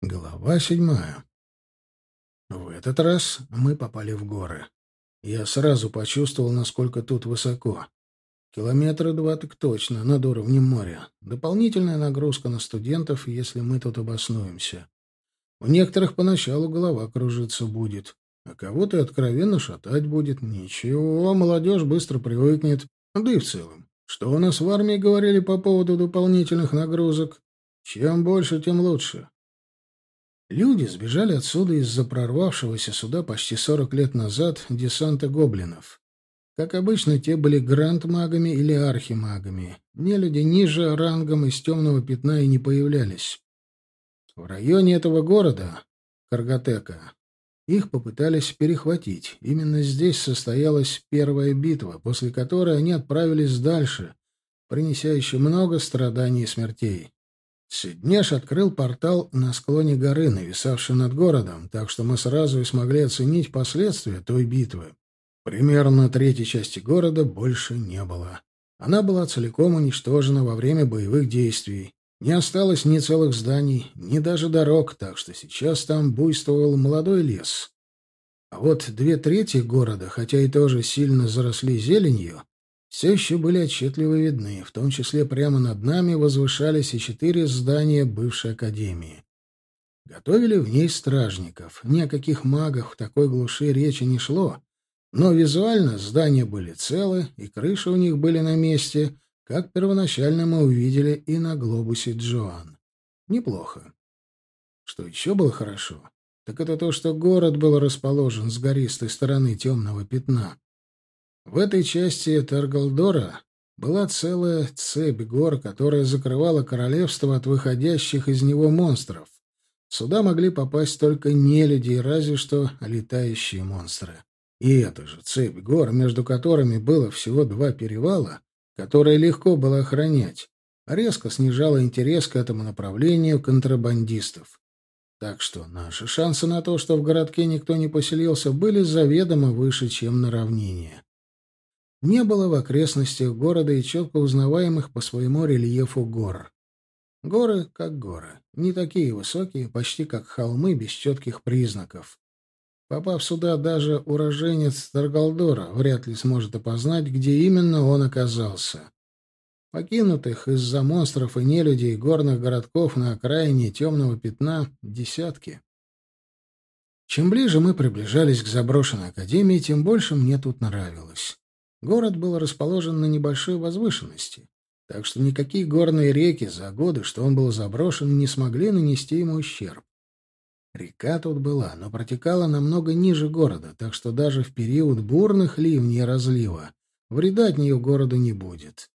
Глава седьмая. В этот раз мы попали в горы. Я сразу почувствовал, насколько тут высоко. Километра два так точно, над уровнем моря. Дополнительная нагрузка на студентов, если мы тут обоснуемся. У некоторых поначалу голова кружиться будет, а кого-то откровенно шатать будет. Ничего, молодежь быстро привыкнет. Да и в целом. Что у нас в армии говорили по поводу дополнительных нагрузок? Чем больше, тем лучше. Люди сбежали отсюда из-за прорвавшегося сюда почти сорок лет назад десанта гоблинов. Как обычно, те были гранд-магами или архимагами. Нелюди ниже рангом из темного пятна и не появлялись. В районе этого города, Каргатека, их попытались перехватить. Именно здесь состоялась первая битва, после которой они отправились дальше, принеся еще много страданий и смертей. Сиднеш открыл портал на склоне горы, нависавший над городом, так что мы сразу и смогли оценить последствия той битвы. Примерно третьей части города больше не было. Она была целиком уничтожена во время боевых действий. Не осталось ни целых зданий, ни даже дорог, так что сейчас там буйствовал молодой лес. А вот две трети города, хотя и тоже сильно заросли зеленью, все еще были отчетливо видны, в том числе прямо над нами возвышались и четыре здания бывшей академии. Готовили в ней стражников. Ни о каких магах в такой глуши речи не шло, но визуально здания были целы, и крыши у них были на месте, как первоначально мы увидели и на глобусе Джоан. Неплохо. Что еще было хорошо, так это то, что город был расположен с гористой стороны темного пятна. В этой части Таргалдора была целая цепь гор, которая закрывала королевство от выходящих из него монстров. Сюда могли попасть только нелюди и разве что летающие монстры. И эта же цепь гор, между которыми было всего два перевала, которые легко было охранять, резко снижала интерес к этому направлению контрабандистов. Так что наши шансы на то, что в городке никто не поселился, были заведомо выше, чем на равнине не было в окрестностях города и четко узнаваемых по своему рельефу гор. Горы как горы, не такие высокие, почти как холмы без четких признаков. Попав сюда, даже уроженец Таргалдора вряд ли сможет опознать, где именно он оказался. Покинутых из-за монстров и нелюдей горных городков на окраине темного пятна десятки. Чем ближе мы приближались к заброшенной академии, тем больше мне тут нравилось. Город был расположен на небольшой возвышенности, так что никакие горные реки за годы, что он был заброшен, не смогли нанести ему ущерб. Река тут была, но протекала намного ниже города, так что даже в период бурных ливней и разлива вреда от нее городу не будет.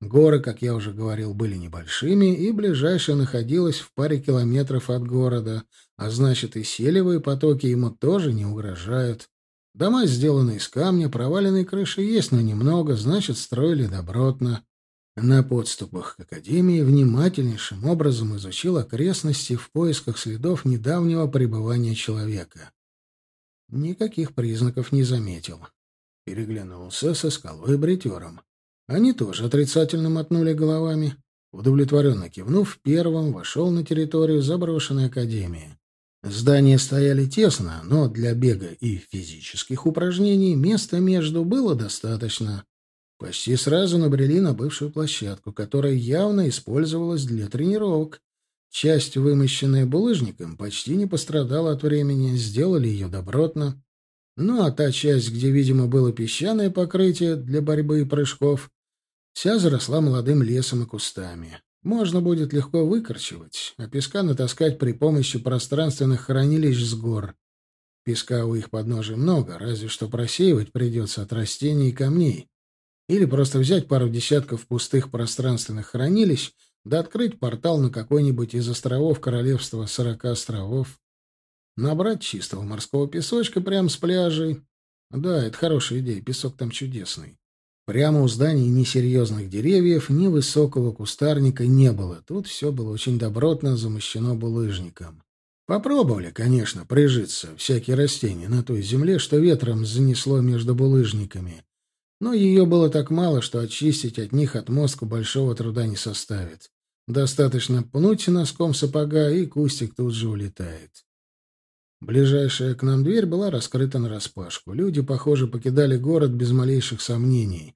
Горы, как я уже говорил, были небольшими, и ближайшая находилась в паре километров от города, а значит и селевые потоки ему тоже не угрожают. Дома сделаны из камня, проваленной крыши есть, но немного, значит, строили добротно. На подступах к академии внимательнейшим образом изучил окрестности в поисках следов недавнего пребывания человека. Никаких признаков не заметил. Переглянулся со скалой бритером. Они тоже отрицательно мотнули головами. Удовлетворенно кивнув, первым вошел на территорию заброшенной академии. Здания стояли тесно, но для бега и физических упражнений места между было достаточно. Почти сразу набрели на бывшую площадку, которая явно использовалась для тренировок. Часть, вымощенная булыжником, почти не пострадала от времени, сделали ее добротно. Ну а та часть, где, видимо, было песчаное покрытие для борьбы и прыжков, вся заросла молодым лесом и кустами можно будет легко выкорчевать, а песка натаскать при помощи пространственных хранилищ с гор. Песка у их подножия много, разве что просеивать придется от растений и камней. Или просто взять пару десятков пустых пространственных хранилищ, да открыть портал на какой-нибудь из островов Королевства Сорока островов. Набрать чистого морского песочка прямо с пляжей. Да, это хорошая идея, песок там чудесный. Прямо у зданий ни серьезных деревьев, ни высокого кустарника не было. Тут все было очень добротно замощено булыжником. Попробовали, конечно, прижиться всякие растения на той земле, что ветром занесло между булыжниками. Но ее было так мало, что очистить от них отмостку большого труда не составит. Достаточно пнуть носком сапога, и кустик тут же улетает. Ближайшая к нам дверь была раскрыта нараспашку. Люди, похоже, покидали город без малейших сомнений.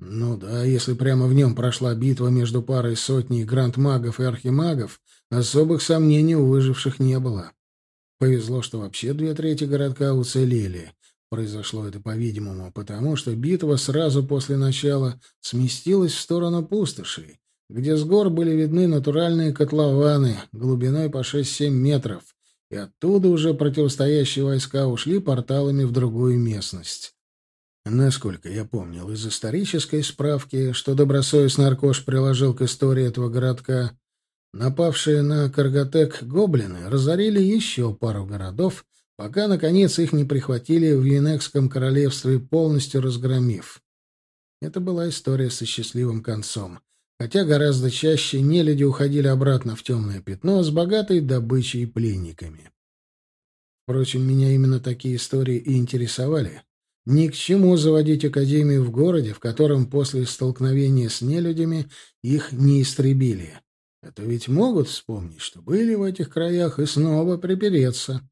Ну да, если прямо в нем прошла битва между парой сотней гранд-магов и архимагов, особых сомнений у выживших не было. Повезло, что вообще две трети городка уцелели. Произошло это, по-видимому, потому что битва сразу после начала сместилась в сторону пустоши, где с гор были видны натуральные котлованы глубиной по 6-7 метров, и оттуда уже противостоящие войска ушли порталами в другую местность. Насколько я помнил из исторической справки, что добросовестно Аркош приложил к истории этого городка, напавшие на Карготек гоблины разорили еще пару городов, пока, наконец, их не прихватили в Юнекском королевстве, полностью разгромив. Это была история со счастливым концом, хотя гораздо чаще нелюди уходили обратно в темное пятно с богатой добычей пленниками. Впрочем, меня именно такие истории и интересовали. Ни к чему заводить академию в городе, в котором после столкновения с нелюдями их не истребили. Это ведь могут вспомнить, что были в этих краях и снова припереться.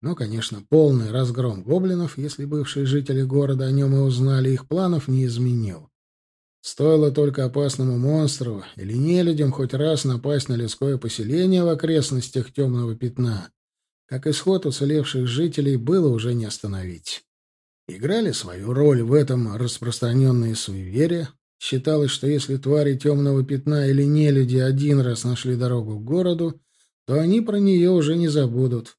Но, конечно, полный разгром гоблинов, если бывшие жители города о нем и узнали, их планов не изменил. Стоило только опасному монстру или нелюдям хоть раз напасть на людское поселение в окрестностях темного пятна, как исход уцелевших жителей было уже не остановить играли свою роль в этом распространенные суеверия. Считалось, что если твари темного пятна или нелюди один раз нашли дорогу к городу, то они про нее уже не забудут.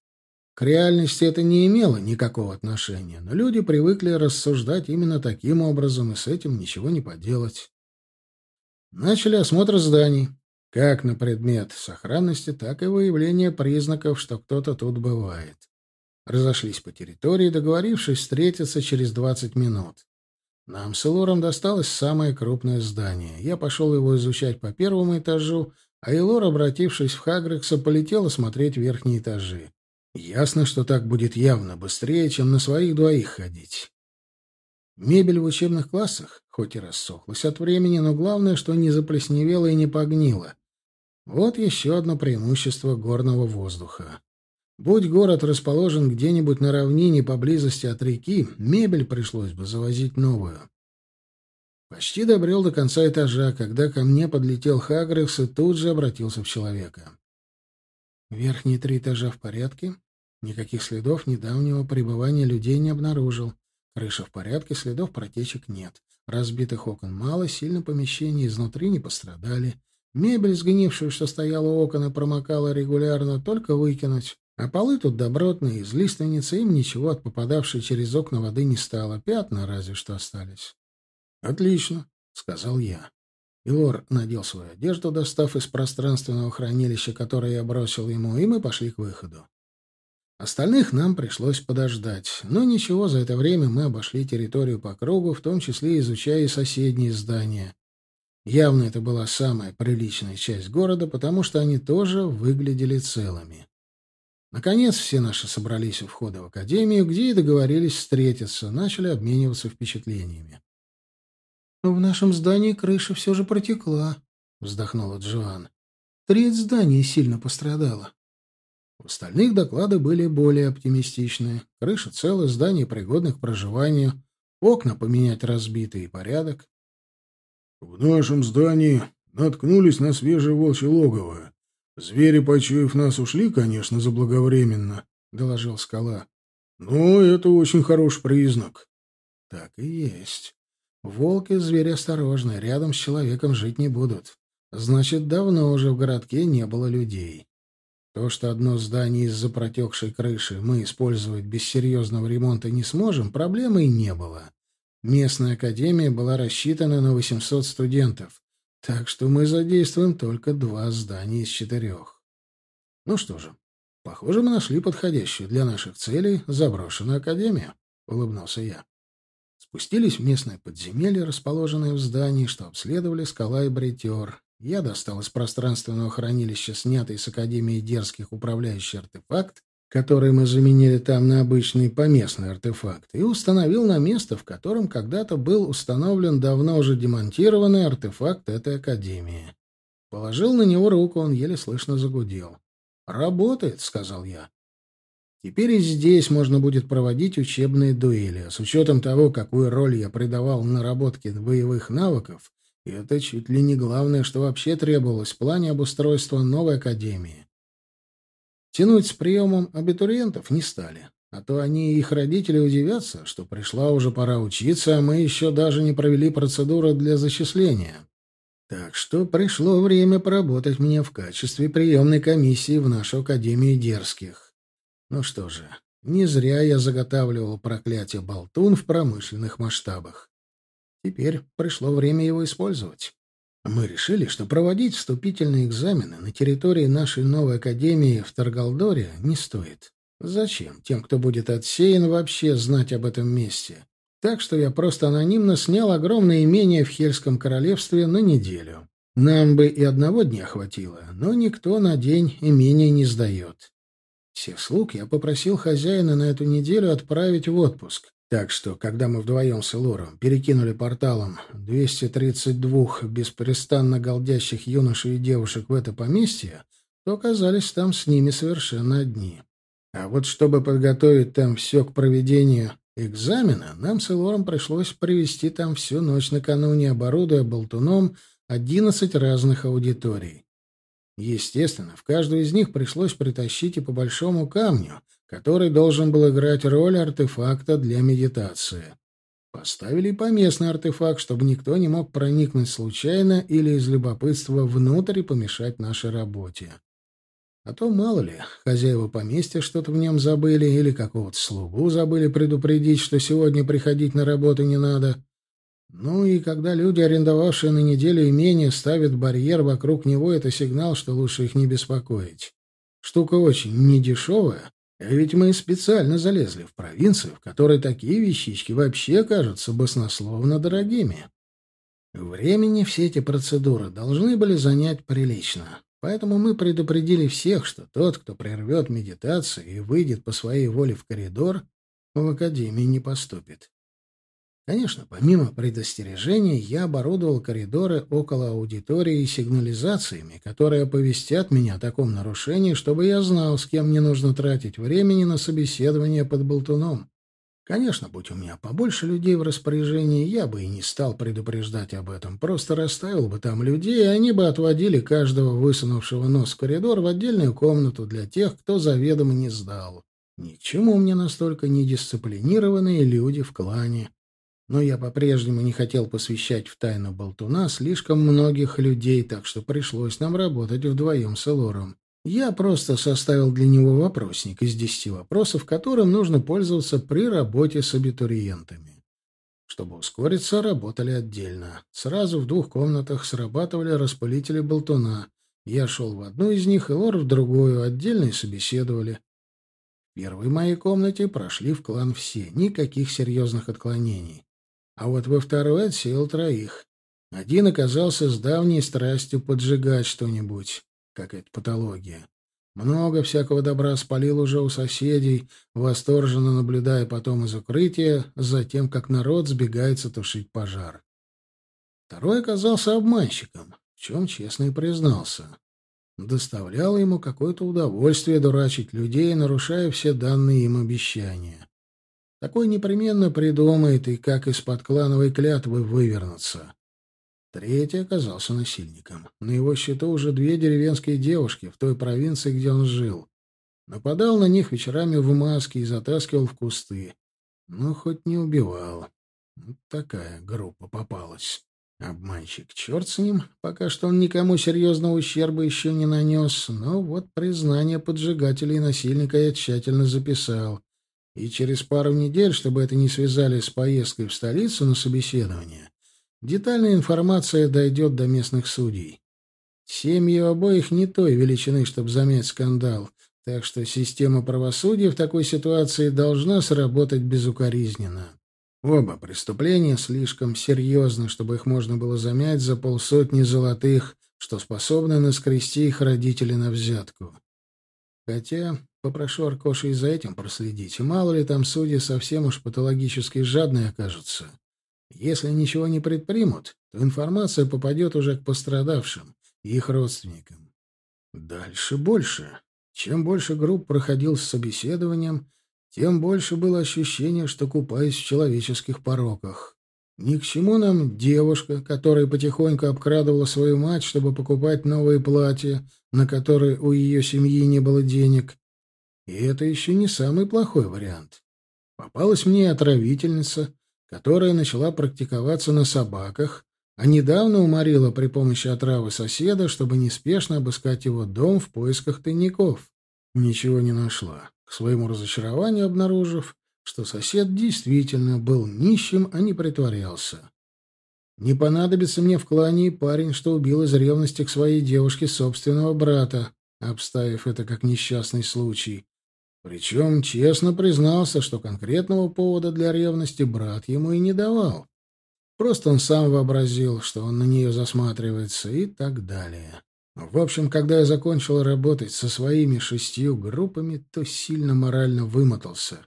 К реальности это не имело никакого отношения, но люди привыкли рассуждать именно таким образом, и с этим ничего не поделать. Начали осмотр зданий, как на предмет сохранности, так и выявление признаков, что кто-то тут бывает. Разошлись по территории, договорившись встретиться через двадцать минут. Нам с Элором досталось самое крупное здание. Я пошел его изучать по первому этажу, а Элор, обратившись в Хагрекса, полетел осмотреть верхние этажи. Ясно, что так будет явно быстрее, чем на своих двоих ходить. Мебель в учебных классах, хоть и рассохлась от времени, но главное, что не заплесневела и не погнила. Вот еще одно преимущество горного воздуха. Будь город расположен где-нибудь на равнине поблизости от реки, мебель пришлось бы завозить новую. Почти добрел до конца этажа, когда ко мне подлетел Хагрекс и тут же обратился в человека. Верхние три этажа в порядке. Никаких следов недавнего пребывания людей не обнаружил. Крыша в порядке, следов протечек нет. Разбитых окон мало, сильно помещения изнутри не пострадали. Мебель, сгнившую, что стояла у окон и промокала регулярно, только выкинуть. А полы тут добротные, из лиственницы, им ничего от попадавшей через окна воды не стало, пятна разве что остались. — Отлично, — сказал я. Илор надел свою одежду, достав из пространственного хранилища, которое я бросил ему, и мы пошли к выходу. Остальных нам пришлось подождать, но ничего, за это время мы обошли территорию по кругу, в том числе изучая соседние здания. Явно это была самая приличная часть города, потому что они тоже выглядели целыми. Наконец все наши собрались у входа в академию, где и договорились встретиться, начали обмениваться впечатлениями. «В нашем здании крыша все же протекла», — вздохнула Джоан. «Треть здания сильно пострадала». У остальных доклады были более оптимистичные. Крыша целая, здание пригодно к проживанию, окна поменять разбитые порядок. «В нашем здании наткнулись на свежее волчье логово. Звери, почуяв нас, ушли, конечно, заблаговременно, — доложил скала. Но это очень хороший признак. Так и есть. Волки — звери осторожные, рядом с человеком жить не будут. Значит, давно уже в городке не было людей. То, что одно здание из-за протекшей крыши мы использовать без серьезного ремонта не сможем, проблемы и не было. Местная академия была рассчитана на 800 студентов. Так что мы задействуем только два здания из четырех. Ну что же, похоже, мы нашли подходящую для наших целей заброшенную академию, — улыбнулся я. Спустились в местное подземелье, расположенное в здании, что обследовали скала и бритер. Я достал из пространственного хранилища снятый с Академии дерзких управляющий артефакт который мы заменили там на обычный поместный артефакт, и установил на место, в котором когда-то был установлен давно уже демонтированный артефакт этой академии. Положил на него руку, он еле слышно загудел. «Работает», — сказал я. Теперь и здесь можно будет проводить учебные дуэли. С учетом того, какую роль я придавал наработке боевых навыков, это чуть ли не главное, что вообще требовалось в плане обустройства новой академии. Тянуть с приемом абитуриентов не стали, а то они и их родители удивятся, что пришла уже пора учиться, а мы еще даже не провели процедуру для зачисления. Так что пришло время поработать мне в качестве приемной комиссии в нашу Академию Дерзких. Ну что же, не зря я заготавливал проклятие болтун в промышленных масштабах. Теперь пришло время его использовать. Мы решили, что проводить вступительные экзамены на территории нашей новой академии в Таргалдоре не стоит. Зачем тем, кто будет отсеян, вообще знать об этом месте? Так что я просто анонимно снял огромное имение в Хельском королевстве на неделю. Нам бы и одного дня хватило, но никто на день имение не сдает. Всех слуг я попросил хозяина на эту неделю отправить в отпуск. Так что, когда мы вдвоем с Элором перекинули порталом 232 беспрестанно голдящих юношей и девушек в это поместье, то оказались там с ними совершенно одни. А вот чтобы подготовить там все к проведению экзамена, нам с Элором пришлось привести там всю ночь накануне, оборудуя болтуном 11 разных аудиторий. Естественно, в каждую из них пришлось притащить и по большому камню, который должен был играть роль артефакта для медитации. Поставили и поместный артефакт, чтобы никто не мог проникнуть случайно или из любопытства внутрь и помешать нашей работе. А то, мало ли, хозяева поместья что-то в нем забыли или какого-то слугу забыли предупредить, что сегодня приходить на работу не надо. Ну и когда люди, арендовавшие на неделю имение, ставят барьер вокруг него, это сигнал, что лучше их не беспокоить. Штука очень недешевая, а ведь мы специально залезли в провинцию, в которой такие вещички вообще кажутся баснословно дорогими. Времени все эти процедуры должны были занять прилично. Поэтому мы предупредили всех, что тот, кто прервет медитацию и выйдет по своей воле в коридор, в академии не поступит. Конечно, помимо предостережений, я оборудовал коридоры около аудитории сигнализациями, которые оповестят меня о таком нарушении, чтобы я знал, с кем мне нужно тратить времени на собеседование под болтуном. Конечно, будь у меня побольше людей в распоряжении, я бы и не стал предупреждать об этом. Просто расставил бы там людей, и они бы отводили каждого высунувшего нос в коридор в отдельную комнату для тех, кто заведомо не сдал. Ни к чему мне настолько недисциплинированные люди в клане но я по-прежнему не хотел посвящать в тайну болтуна слишком многих людей, так что пришлось нам работать вдвоем с Элором. Я просто составил для него вопросник из десяти вопросов, которым нужно пользоваться при работе с абитуриентами. Чтобы ускориться, работали отдельно. Сразу в двух комнатах срабатывали распылители болтуна. Я шел в одну из них, Элор в другую, отдельно и собеседовали. В первой моей комнате прошли в клан все, никаких серьезных отклонений. А вот во второй отсеял троих. Один оказался с давней страстью поджигать что-нибудь, как это патология. Много всякого добра спалил уже у соседей, восторженно наблюдая потом из укрытия за тем, как народ сбегается тушить пожар. Второй оказался обманщиком, в чем честно и признался. Доставляло ему какое-то удовольствие дурачить людей, нарушая все данные им обещания. Такой непременно придумает и как из-под клановой клятвы вывернуться. Третий оказался насильником. На его счету уже две деревенские девушки в той провинции, где он жил. Нападал на них вечерами в маске и затаскивал в кусты. Ну, хоть не убивал. Вот такая группа попалась. Обманщик, черт с ним, пока что он никому серьезного ущерба еще не нанес, но вот признание поджигателя и насильника я тщательно записал — и через пару недель, чтобы это не связали с поездкой в столицу на собеседование, детальная информация дойдет до местных судей. Семьи обоих не той величины, чтобы замять скандал, так что система правосудия в такой ситуации должна сработать безукоризненно. Оба преступления слишком серьезны, чтобы их можно было замять за полсотни золотых, что способны наскрести их родители на взятку. Хотя Попрошу Аркоша и за этим проследить. Мало ли там судьи совсем уж патологически жадные окажутся. Если ничего не предпримут, то информация попадет уже к пострадавшим, и их родственникам. Дальше больше. Чем больше групп проходил с собеседованием, тем больше было ощущение, что купаюсь в человеческих пороках. Ни к чему нам девушка, которая потихоньку обкрадывала свою мать, чтобы покупать новые платья, на которые у ее семьи не было денег. И это еще не самый плохой вариант. Попалась мне отравительница, которая начала практиковаться на собаках, а недавно уморила при помощи отравы соседа, чтобы неспешно обыскать его дом в поисках тайников. Ничего не нашла, к своему разочарованию обнаружив, что сосед действительно был нищим, а не притворялся. Не понадобится мне в клане и парень, что убил из ревности к своей девушке собственного брата, обставив это как несчастный случай. Причем честно признался, что конкретного повода для ревности брат ему и не давал. Просто он сам вообразил, что он на нее засматривается и так далее. В общем, когда я закончил работать со своими шестью группами, то сильно морально вымотался.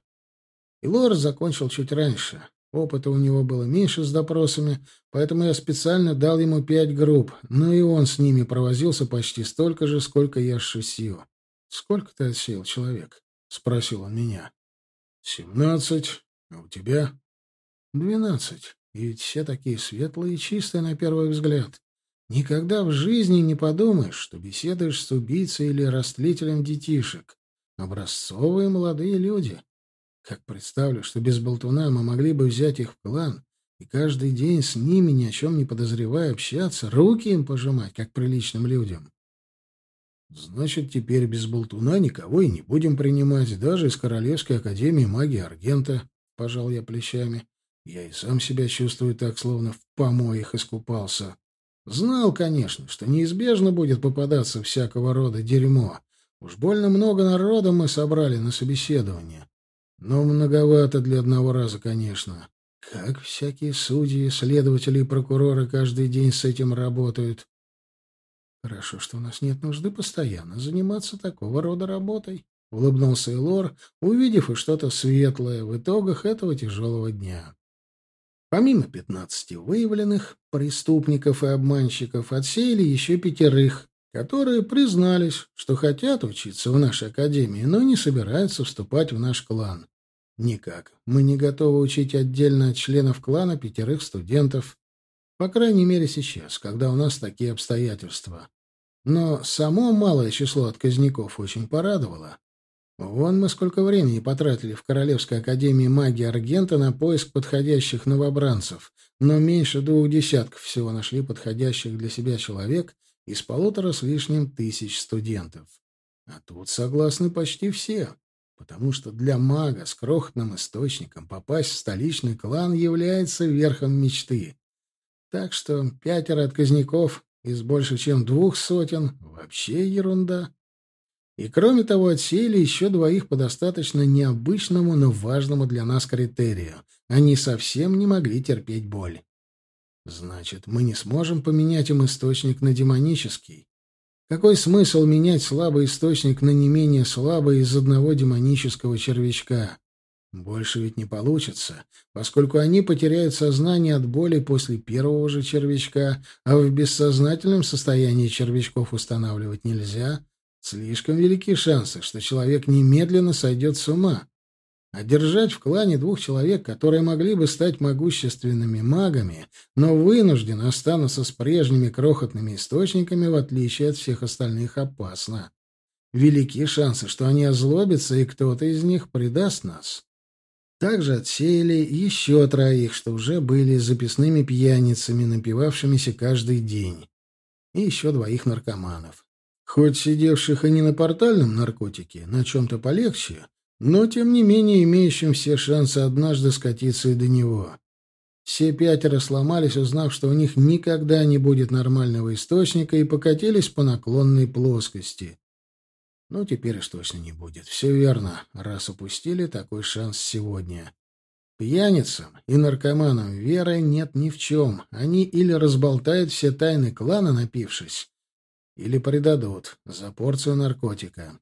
И Лор закончил чуть раньше. Опыта у него было меньше с допросами, поэтому я специально дал ему пять групп, но и он с ними провозился почти столько же, сколько я с шестью. «Сколько ты отсеял человек?» — спросил он меня. «Семнадцать. А у тебя?» «Двенадцать. И ведь все такие светлые и чистые на первый взгляд. Никогда в жизни не подумаешь, что беседуешь с убийцей или растлителем детишек. Образцовые молодые люди. Как представлю, что без болтуна мы могли бы взять их в клан и каждый день с ними, ни о чем не подозревая, общаться, руки им пожимать, как приличным людям. Значит, теперь без болтуна никого и не будем принимать, даже из Королевской Академии Магии Аргента, — пожал я плечами. Я и сам себя чувствую так, словно в помоях искупался. Знал, конечно, что неизбежно будет попадаться всякого рода дерьмо. Уж больно много народа мы собрали на собеседование. Но многовато для одного раза, конечно. Как всякие судьи, следователи и прокуроры каждый день с этим работают. Хорошо, что у нас нет нужды постоянно заниматься такого рода работой. — улыбнулся Элор, увидев и что-то светлое в итогах этого тяжелого дня. Помимо пятнадцати выявленных преступников и обманщиков, отсеяли еще пятерых, которые признались, что хотят учиться в нашей академии, но не собираются вступать в наш клан. Никак. Мы не готовы учить отдельно от членов клана пятерых студентов. По крайней мере, сейчас, когда у нас такие обстоятельства. Но само малое число отказников очень порадовало. Вон мы сколько времени потратили в Королевской Академии Магии Аргента на поиск подходящих новобранцев, но меньше двух десятков всего нашли подходящих для себя человек из полутора с лишним тысяч студентов. А тут согласны почти все, потому что для мага с крохотным источником попасть в столичный клан является верхом мечты. Так что пятеро отказников из больше чем двух сотен — вообще ерунда. И кроме того, отсеяли еще двоих по достаточно необычному, но важному для нас критерию. Они совсем не могли терпеть боль. Значит, мы не сможем поменять им источник на демонический. Какой смысл менять слабый источник на не менее слабый из одного демонического червячка? Больше ведь не получится, поскольку они потеряют сознание от боли после первого же червячка, а в бессознательном состоянии червячков устанавливать нельзя. Слишком велики шансы, что человек немедленно сойдет с ума. А держать в клане двух человек, которые могли бы стать могущественными магами, но вынуждены останутся с прежними крохотными источниками, в отличие от всех остальных, опасно. Велики шансы, что они озлобятся, и кто-то из них предаст нас. Также отсеяли еще троих, что уже были записными пьяницами, напивавшимися каждый день. И еще двоих наркоманов. Хоть сидевших и не на портальном наркотике, на чем-то полегче, но, тем не менее, имеющим все шансы однажды скатиться и до него. Все пятеро сломались, узнав, что у них никогда не будет нормального источника, и покатились по наклонной плоскости. Ну, теперь уж точно не будет. Все верно, раз упустили такой шанс сегодня. Пьяницам и наркоманам веры нет ни в чем. Они или разболтают все тайны клана, напившись, или предадут за порцию наркотика.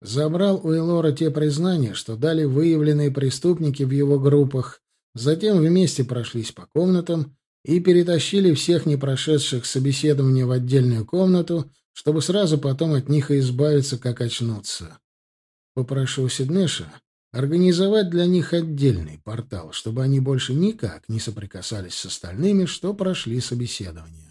Забрал у Элора те признания, что дали выявленные преступники в его группах, затем вместе прошлись по комнатам и перетащили всех не прошедших собеседование в отдельную комнату, чтобы сразу потом от них и избавиться, как очнуться. Попрошу Сиднеша организовать для них отдельный портал, чтобы они больше никак не соприкасались с остальными, что прошли собеседование.